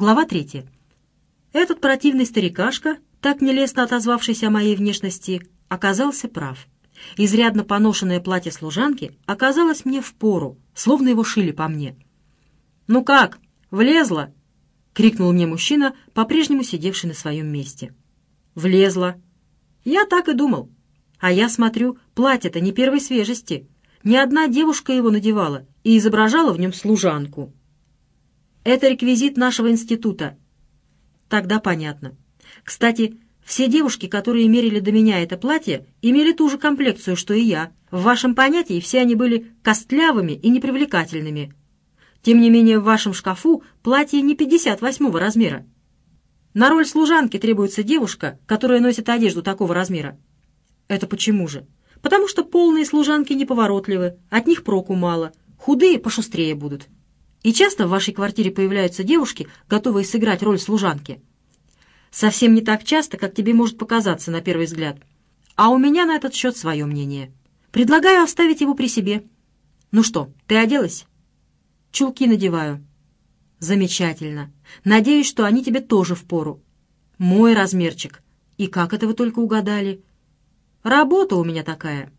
Глава третья. Этот противный старикашка, так нелестно отозвавшийся о моей внешности, оказался прав. Изрядно поношенное платье служанки оказалось мне в пору, словно его шили по мне. «Ну как, влезла?» — крикнул мне мужчина, по-прежнему сидевший на своем месте. «Влезла». «Я так и думал. А я смотрю, платье-то не первой свежести. Ни одна девушка его надевала и изображала в нем служанку». «Это реквизит нашего института». «Тогда понятно. Кстати, все девушки, которые мерили до меня это платье, имели ту же комплекцию, что и я. В вашем понятии все они были костлявыми и непривлекательными. Тем не менее, в вашем шкафу платье не 58 размера. На роль служанки требуется девушка, которая носит одежду такого размера. Это почему же? Потому что полные служанки неповоротливы, от них проку мало, худые пошустрее будут. И часто в вашей квартире появляются девушки, готовые сыграть роль служанки. Совсем не так часто, как тебе может показаться на первый взгляд. А у меня на этот счет свое мнение. Предлагаю оставить его при себе. Ну что, ты оделась? Чулки надеваю. Замечательно. Надеюсь, что они тебе тоже в пору. Мой размерчик. И как это вы только угадали? Работа у меня такая.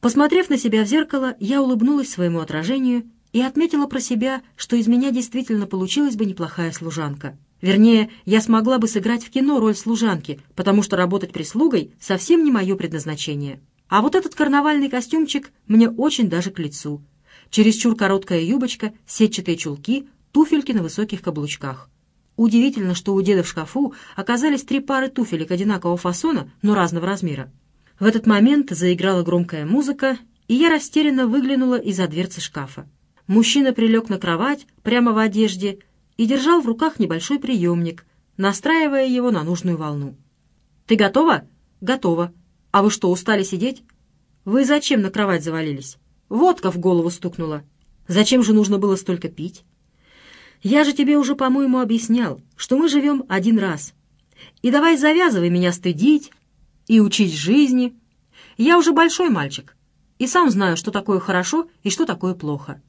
Посмотрев на себя в зеркало, я улыбнулась своему отражению и отметила про себя, что из меня действительно получилась бы неплохая служанка. Вернее, я смогла бы сыграть в кино роль служанки, потому что работать прислугой совсем не мое предназначение. А вот этот карнавальный костюмчик мне очень даже к лицу. Чересчур короткая юбочка, сетчатые чулки, туфельки на высоких каблучках. Удивительно, что у деда в шкафу оказались три пары туфелек одинакового фасона, но разного размера. В этот момент заиграла громкая музыка, и я растерянно выглянула из-за дверцы шкафа. Мужчина прилег на кровать, прямо в одежде, и держал в руках небольшой приемник, настраивая его на нужную волну. «Ты готова?» «Готова. А вы что, устали сидеть?» «Вы зачем на кровать завалились?» «Водка в голову стукнула. Зачем же нужно было столько пить?» «Я же тебе уже, по-моему, объяснял, что мы живем один раз. И давай завязывай меня стыдить и учить жизни. Я уже большой мальчик, и сам знаю, что такое хорошо и что такое плохо».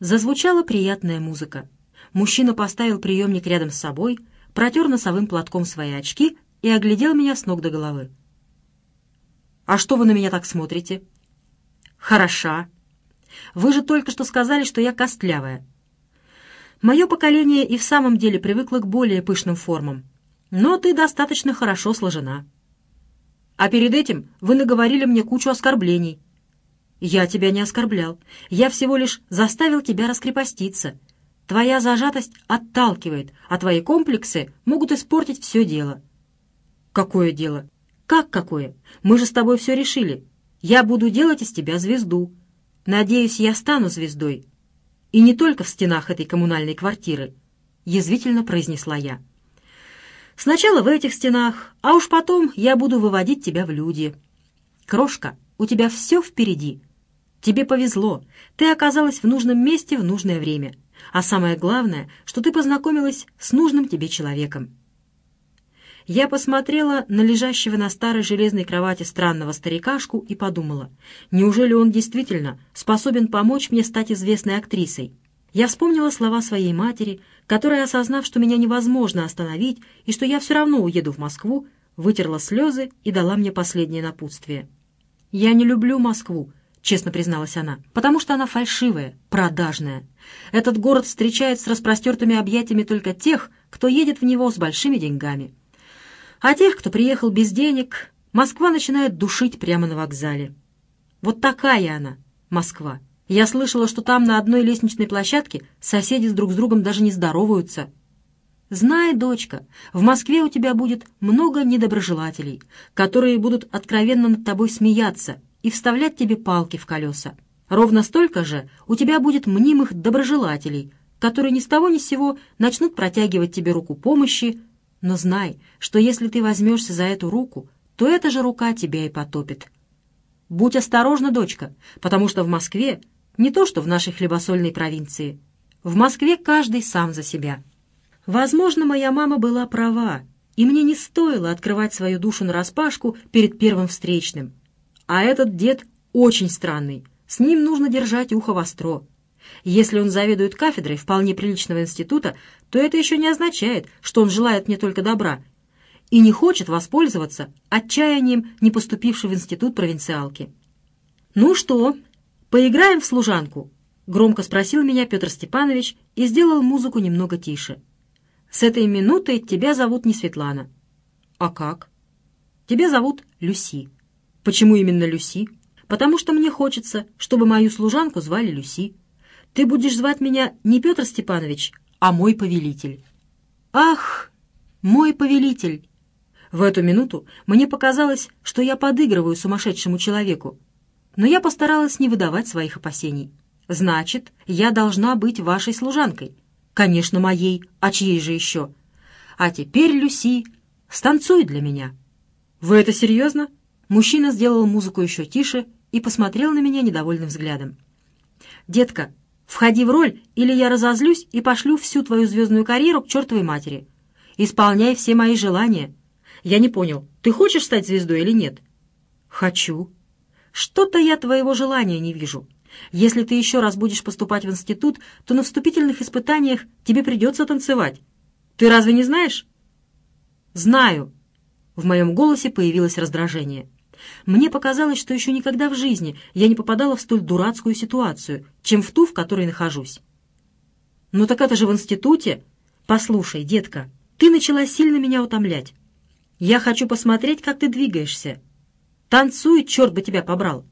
Зазвучала приятная музыка. Мужчина поставил приемник рядом с собой, протер носовым платком свои очки и оглядел меня с ног до головы. «А что вы на меня так смотрите?» «Хороша. Вы же только что сказали, что я костлявая. Мое поколение и в самом деле привыкло к более пышным формам, но ты достаточно хорошо сложена. А перед этим вы наговорили мне кучу оскорблений. Я тебя не оскорблял, я всего лишь заставил тебя раскрепоститься» Твоя зажатость отталкивает, а твои комплексы могут испортить все дело». «Какое дело?» «Как какое? Мы же с тобой все решили. Я буду делать из тебя звезду. Надеюсь, я стану звездой. И не только в стенах этой коммунальной квартиры», — язвительно произнесла я. «Сначала в этих стенах, а уж потом я буду выводить тебя в люди. Крошка, у тебя все впереди. Тебе повезло, ты оказалась в нужном месте в нужное время». А самое главное, что ты познакомилась с нужным тебе человеком. Я посмотрела на лежащего на старой железной кровати странного старикашку и подумала, неужели он действительно способен помочь мне стать известной актрисой? Я вспомнила слова своей матери, которая, осознав, что меня невозможно остановить и что я все равно уеду в Москву, вытерла слезы и дала мне последнее напутствие. «Я не люблю Москву», — честно призналась она, — «потому что она фальшивая, продажная. Этот город встречает с распростертыми объятиями только тех, кто едет в него с большими деньгами. А тех, кто приехал без денег, Москва начинает душить прямо на вокзале. Вот такая она, Москва. Я слышала, что там на одной лестничной площадке соседи с друг с другом даже не здороваются. Знай, дочка, в Москве у тебя будет много недоброжелателей, которые будут откровенно над тобой смеяться и вставлять тебе палки в колеса. Ровно столько же у тебя будет мнимых доброжелателей, которые ни с того ни с сего начнут протягивать тебе руку помощи, но знай, что если ты возьмешься за эту руку, то эта же рука тебя и потопит. Будь осторожна, дочка, потому что в Москве не то, что в нашей хлебосольной провинции. В Москве каждый сам за себя. Возможно, моя мама была права, и мне не стоило открывать свою душу нараспашку перед первым встречным. А этот дед очень странный, с ним нужно держать ухо востро. Если он заведует кафедрой вполне приличного института, то это еще не означает, что он желает мне только добра и не хочет воспользоваться отчаянием не поступившей в институт провинциалки. «Ну что, поиграем в служанку?» — громко спросил меня Петр Степанович и сделал музыку немного тише. «С этой минуты тебя зовут не Светлана». «А как?» «Тебя зовут Люси». «Почему именно Люси?» «Потому что мне хочется, чтобы мою служанку звали Люси. Ты будешь звать меня не Петр Степанович, а мой повелитель». «Ах, мой повелитель!» В эту минуту мне показалось, что я подыгрываю сумасшедшему человеку, но я постаралась не выдавать своих опасений. «Значит, я должна быть вашей служанкой». «Конечно, моей, а чьей же еще?» «А теперь, Люси, станцуй для меня». «Вы это серьезно?» Мужчина сделал музыку еще тише и посмотрел на меня недовольным взглядом. «Детка, входи в роль, или я разозлюсь и пошлю всю твою звездную карьеру к чертовой матери. Исполняй все мои желания». «Я не понял, ты хочешь стать звездой или нет?» «Хочу». «Что-то я твоего желания не вижу. Если ты еще раз будешь поступать в институт, то на вступительных испытаниях тебе придется танцевать. Ты разве не знаешь?» «Знаю». В моем голосе появилось раздражение. Мне показалось, что еще никогда в жизни я не попадала в столь дурацкую ситуацию, чем в ту, в которой нахожусь. «Ну так это же в институте!» «Послушай, детка, ты начала сильно меня утомлять. Я хочу посмотреть, как ты двигаешься. Танцуй, черт бы тебя побрал!»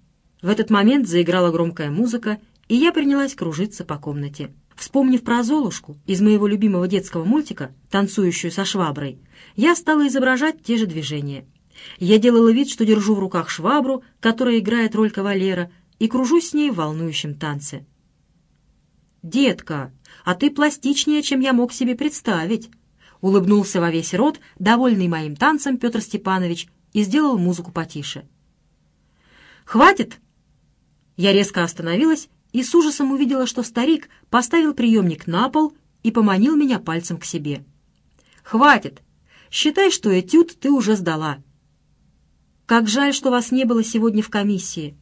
В этот момент заиграла громкая музыка, и я принялась кружиться по комнате. Вспомнив про Золушку из моего любимого детского мультика, танцующую со шваброй, я стала изображать те же движения. Я делала вид, что держу в руках швабру, которая играет роль кавалера, и кружусь с ней в волнующем танце. «Детка, а ты пластичнее, чем я мог себе представить», — улыбнулся во весь рот, довольный моим танцем Петр Степанович, и сделал музыку потише. «Хватит!» Я резко остановилась и с ужасом увидела, что старик поставил приемник на пол и поманил меня пальцем к себе. «Хватит! Считай, что этюд ты уже сдала. Как жаль, что вас не было сегодня в комиссии.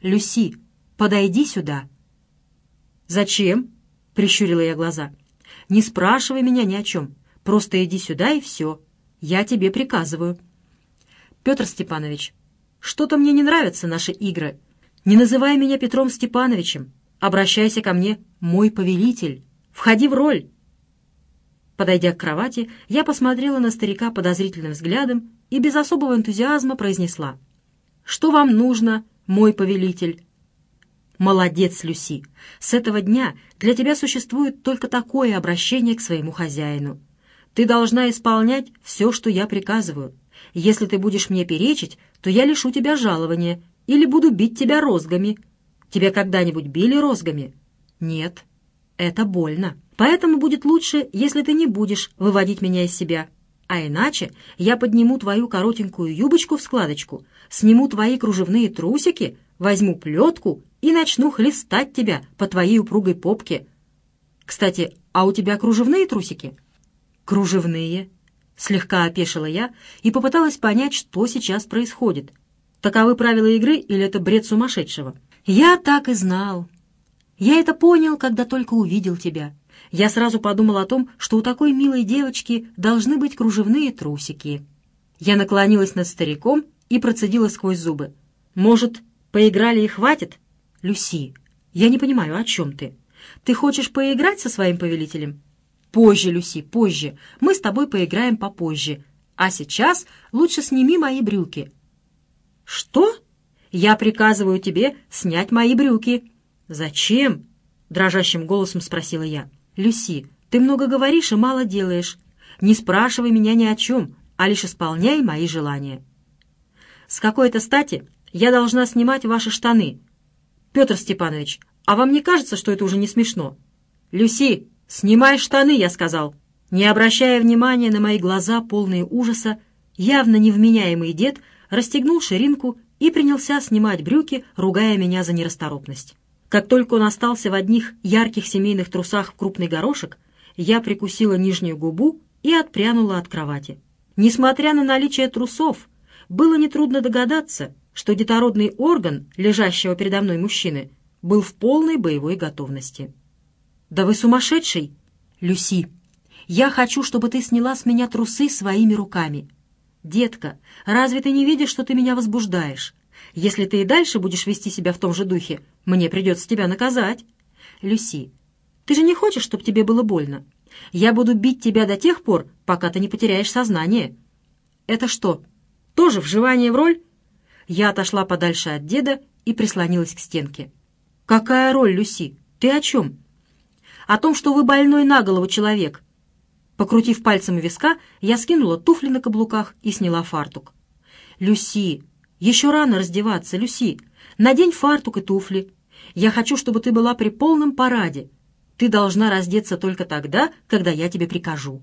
Люси, подойди сюда». «Зачем?» — прищурила я глаза. «Не спрашивай меня ни о чем. Просто иди сюда и все. Я тебе приказываю». «Петр Степанович, что-то мне не нравятся наши игры. Не называй меня Петром Степановичем. Обращайся ко мне, мой повелитель. Входи в роль». Подойдя к кровати, я посмотрела на старика подозрительным взглядом и без особого энтузиазма произнесла. «Что вам нужно, мой повелитель?» «Молодец, Люси! С этого дня для тебя существует только такое обращение к своему хозяину. Ты должна исполнять все, что я приказываю. Если ты будешь мне перечить, то я лишу тебя жалования или буду бить тебя розгами. Тебя когда-нибудь били розгами? Нет. Это больно. Поэтому будет лучше, если ты не будешь выводить меня из себя. А иначе я подниму твою коротенькую юбочку в складочку, сниму твои кружевные трусики, возьму плетку и начну хлестать тебя по твоей упругой попке. Кстати, а у тебя кружевные трусики?» «Кружевные?» — слегка опешила я и попыталась понять, что сейчас происходит. Таковы правила игры или это бред сумасшедшего? «Я так и знал. Я это понял, когда только увидел тебя. Я сразу подумал о том, что у такой милой девочки должны быть кружевные трусики». Я наклонилась над стариком и процедила сквозь зубы. «Может, поиграли и хватит?» «Люси, я не понимаю, о чем ты? Ты хочешь поиграть со своим повелителем?» «Позже, Люси, позже. Мы с тобой поиграем попозже. А сейчас лучше сними мои брюки». «Что? Я приказываю тебе снять мои брюки». «Зачем?» — дрожащим голосом спросила я. «Люси, ты много говоришь и мало делаешь. Не спрашивай меня ни о чем, а лишь исполняй мои желания». «С какой-то стати я должна снимать ваши штаны?» «Петр Степанович, а вам не кажется, что это уже не смешно?» «Люси, «Снимай штаны!» — я сказал. Не обращая внимания на мои глаза, полные ужаса, явно невменяемый дед расстегнул ширинку и принялся снимать брюки, ругая меня за нерасторопность. Как только он остался в одних ярких семейных трусах в крупный горошек, я прикусила нижнюю губу и отпрянула от кровати. Несмотря на наличие трусов, было нетрудно догадаться, что детородный орган лежащего передо мной мужчины был в полной боевой готовности. «Да вы сумасшедший!» «Люси, я хочу, чтобы ты сняла с меня трусы своими руками. Детка, разве ты не видишь, что ты меня возбуждаешь? Если ты и дальше будешь вести себя в том же духе, мне придется тебя наказать. Люси, ты же не хочешь, чтобы тебе было больно? Я буду бить тебя до тех пор, пока ты не потеряешь сознание. Это что, тоже вживание в роль? Я отошла подальше от деда и прислонилась к стенке. «Какая роль, Люси? Ты о чем?» «О том, что вы больной на голову человек». Покрутив пальцем виска, я скинула туфли на каблуках и сняла фартук. «Люси, еще рано раздеваться, Люси. Надень фартук и туфли. Я хочу, чтобы ты была при полном параде. Ты должна раздеться только тогда, когда я тебе прикажу».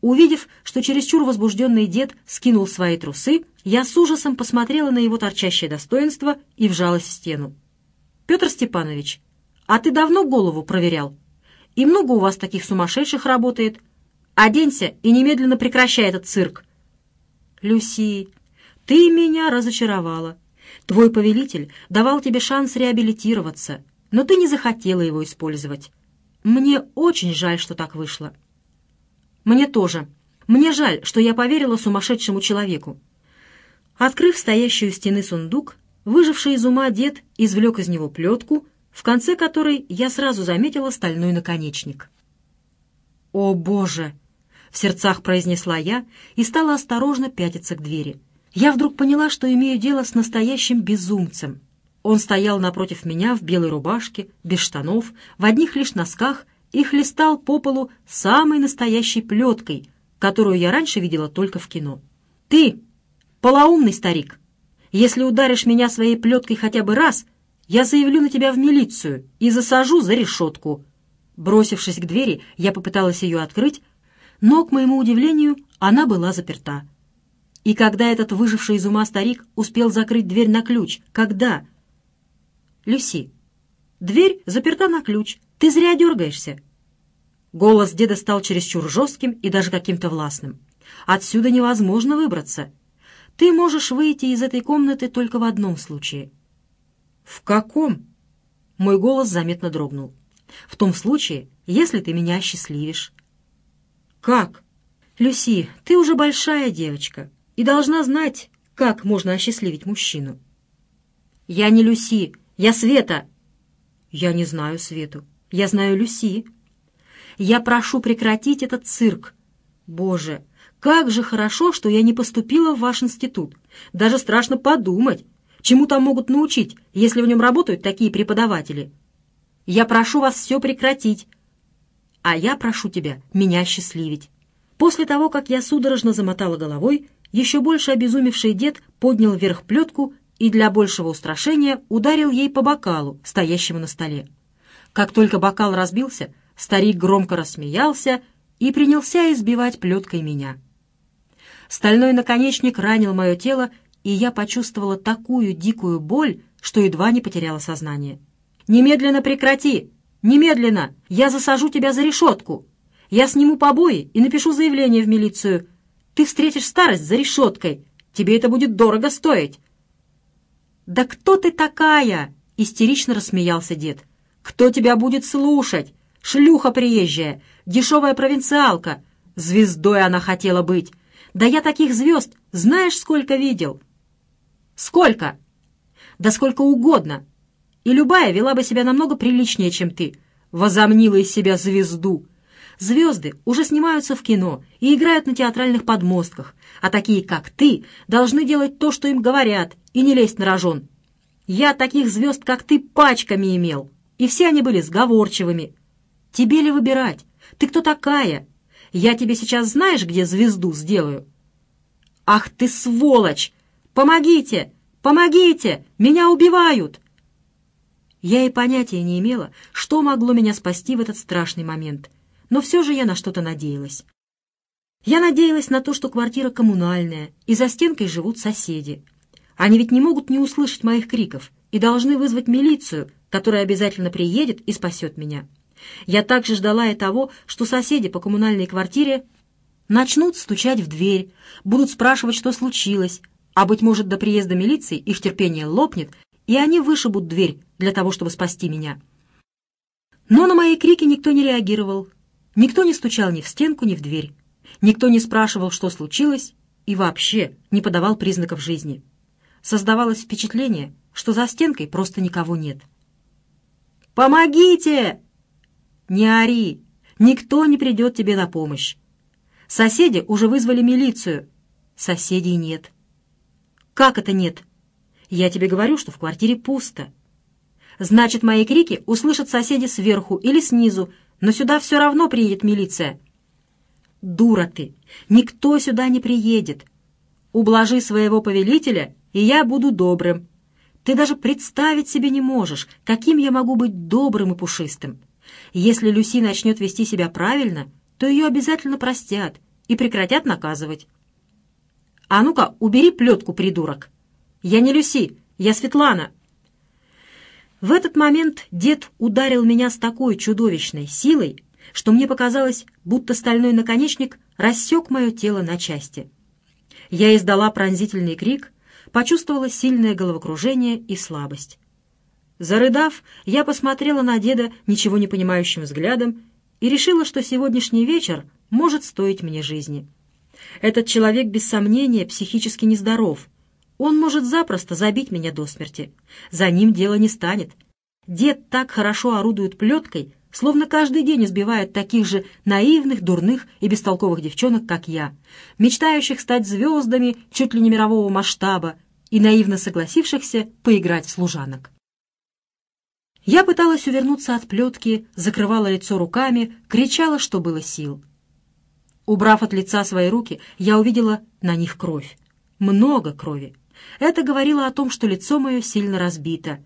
Увидев, что чересчур возбужденный дед скинул свои трусы, я с ужасом посмотрела на его торчащее достоинство и вжалась в стену. «Петр Степанович, а ты давно голову проверял? И много у вас таких сумасшедших работает? Оденься и немедленно прекращай этот цирк!» «Люси, ты меня разочаровала. Твой повелитель давал тебе шанс реабилитироваться, но ты не захотела его использовать. Мне очень жаль, что так вышло». «Мне тоже. Мне жаль, что я поверила сумасшедшему человеку». Открыв стоящую у стены сундук, Выживший из ума дед извлек из него плетку, в конце которой я сразу заметила стальной наконечник. «О, Боже!» — в сердцах произнесла я и стала осторожно пятиться к двери. Я вдруг поняла, что имею дело с настоящим безумцем. Он стоял напротив меня в белой рубашке, без штанов, в одних лишь носках и хлестал по полу самой настоящей плеткой, которую я раньше видела только в кино. «Ты, полоумный старик!» Если ударишь меня своей плеткой хотя бы раз, я заявлю на тебя в милицию и засажу за решетку». Бросившись к двери, я попыталась ее открыть, но, к моему удивлению, она была заперта. И когда этот выживший из ума старик успел закрыть дверь на ключ? Когда? «Люси, дверь заперта на ключ. Ты зря дергаешься». Голос деда стал чересчур жестким и даже каким-то властным. «Отсюда невозможно выбраться. Ты можешь выйти из этой комнаты только в одном случае». «В каком?» Мой голос заметно дрогнул. «В том случае, если ты меня осчастливишь». «Как?» «Люси, ты уже большая девочка и должна знать, как можно осчастливить мужчину». «Я не Люси, я Света». «Я не знаю Свету, я знаю Люси». «Я прошу прекратить этот цирк. Боже, как же хорошо, что я не поступила в ваш институт. Даже страшно подумать, чему там могут научить, если в нем работают такие преподаватели. Я прошу вас все прекратить. А я прошу тебя меня счастливить. После того, как я судорожно замотала головой, еще больше обезумевший дед поднял вверх плетку и для большего устрашения ударил ей по бокалу, стоящему на столе. Как только бокал разбился, старик громко рассмеялся и принялся избивать плеткой меня. Стальной наконечник ранил мое тело, и я почувствовала такую дикую боль, что едва не потеряла сознание. «Немедленно прекрати! Немедленно! Я засажу тебя за решетку! Я сниму побои и напишу заявление в милицию. Ты встретишь старость за решеткой. Тебе это будет дорого стоить!» «Да кто ты такая?» — истерично рассмеялся дед. «Кто тебя будет слушать? Шлюха приезжая, дешевая провинциалка. Звездой она хотела быть. Да я таких звезд знаешь, сколько видел? Сколько? Да сколько угодно. И любая вела бы себя намного приличнее, чем ты. Возомнила из себя звезду. Звезды уже снимаются в кино и играют на театральных подмостках, а такие, как ты, должны делать то, что им говорят, и не лезть на рожон. Я таких звезд, как ты, пачками имел, и все они были сговорчивыми. Тебе ли выбирать? Ты кто такая? Я тебе сейчас знаешь, где звезду сделаю?» «Ах ты сволочь! Помогите! Помогите! Меня убивают!» Я и понятия не имела, что могло меня спасти в этот страшный момент, но все же я на что-то надеялась. Я надеялась на то, что квартира коммунальная, и за стенкой живут соседи. Они ведь не могут не услышать моих криков и должны вызвать милицию, которая обязательно приедет и спасет меня. Я также ждала и того, что соседи по коммунальной квартире начнут стучать в дверь, будут спрашивать, что случилось, а, быть может, до приезда милиции их терпение лопнет, и они вышибут дверь для того, чтобы спасти меня. Но на мои крики никто не реагировал, никто не стучал ни в стенку, ни в дверь, никто не спрашивал, что случилось, и вообще не подавал признаков жизни. Создавалось впечатление, что за стенкой просто никого нет. «Помогите!» «Не ори! Никто не придет тебе на помощь. Соседи уже вызвали милицию. Соседей нет». «Как это нет?» «Я тебе говорю, что в квартире пусто». «Значит, мои крики услышат соседи сверху или снизу, но сюда все равно приедет милиция». «Дура ты! Никто сюда не приедет. Ублажи своего повелителя, и я буду добрым. Ты даже представить себе не можешь, каким я могу быть добрым и пушистым. Если Люси начнет вести себя правильно, то ее обязательно простят и прекратят наказывать. А ну-ка, убери плетку, придурок. Я не Люси, я Светлана. В этот момент дед ударил меня с такой чудовищной силой, что мне показалось, будто стальной наконечник рассек мое тело на части. Я издала пронзительный крик — почувствовала сильное головокружение и слабость. Зарыдав, я посмотрела на деда ничего не понимающим взглядом и решила, что сегодняшний вечер может стоить мне жизни. Этот человек, без сомнения, психически нездоров. Он может запросто забить меня до смерти. За ним дело не станет. Дед так хорошо орудует плеткой, словно каждый день избивает таких же наивных, дурных и бестолковых девчонок, как я, мечтающих стать звездами чуть ли не мирового масштаба и наивно согласившихся поиграть в служанок. Я пыталась увернуться от плетки, закрывала лицо руками, кричала, что было сил. Убрав от лица свои руки, я увидела на них кровь. Много крови. Это говорило о том, что лицо мое сильно разбито.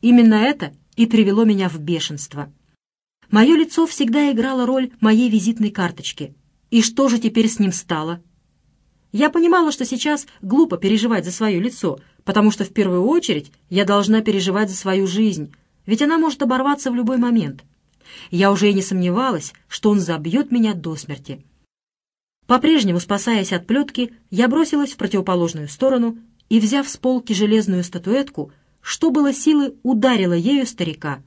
Именно это и привело меня в бешенство. Мое лицо всегда играло роль моей визитной карточки. И что же теперь с ним стало? Я понимала, что сейчас глупо переживать за свое лицо, потому что в первую очередь я должна переживать за свою жизнь, ведь она может оборваться в любой момент. Я уже и не сомневалась, что он забьет меня до смерти. По-прежнему, спасаясь от плетки, я бросилась в противоположную сторону и, взяв с полки железную статуэтку, что было силы, ударила ею старика.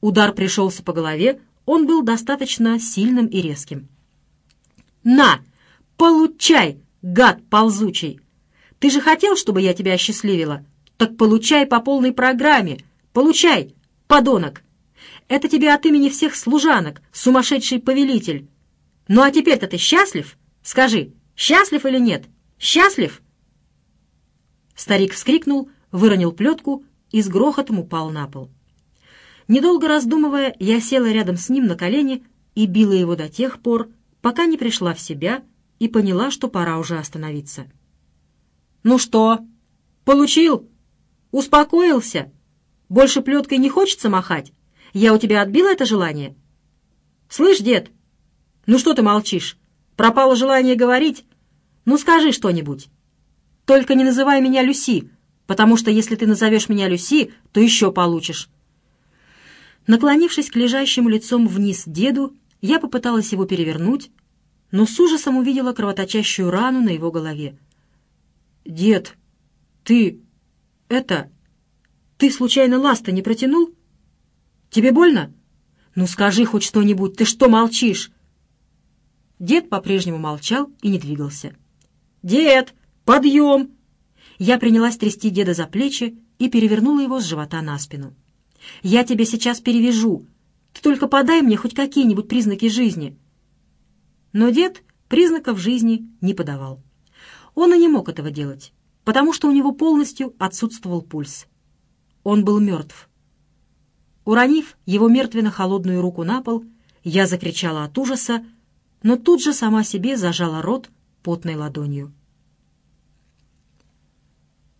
Удар пришелся по голове, он был достаточно сильным и резким. «На! Получай, гад ползучий! Ты же хотел, чтобы я тебя осчастливила? Так получай по полной программе! Получай, подонок! Это тебе от имени всех служанок, сумасшедший повелитель! Ну а теперь-то ты счастлив? Скажи, счастлив или нет? Счастлив?» Старик вскрикнул, выронил плетку и с грохотом упал на пол. Недолго раздумывая, я села рядом с ним на колени и била его до тех пор, пока не пришла в себя и поняла, что пора уже остановиться. «Ну что? Получил? Успокоился? Больше плеткой не хочется махать? Я у тебя отбила это желание?» «Слышь, дед, ну что ты молчишь? Пропало желание говорить? Ну скажи что-нибудь. Только не называй меня Люси, потому что если ты назовешь меня Люси, то еще получишь». Наклонившись к лежащему лицом вниз деду, я попыталась его перевернуть, но с ужасом увидела кровоточащую рану на его голове. «Дед, ты... это... Ты случайно ласта не протянул? Тебе больно? Ну скажи хоть что-нибудь, ты что молчишь?» Дед по-прежнему молчал и не двигался. «Дед, подъем!» Я принялась трясти деда за плечи и перевернула его с живота на спину. «Я тебя сейчас перевяжу. Ты только подай мне хоть какие-нибудь признаки жизни». Но дед признаков жизни не подавал. Он и не мог этого делать, потому что у него полностью отсутствовал пульс. Он был мертв. Уронив его мертвенно-холодную руку на пол, я закричала от ужаса, но тут же сама себе зажала рот потной ладонью.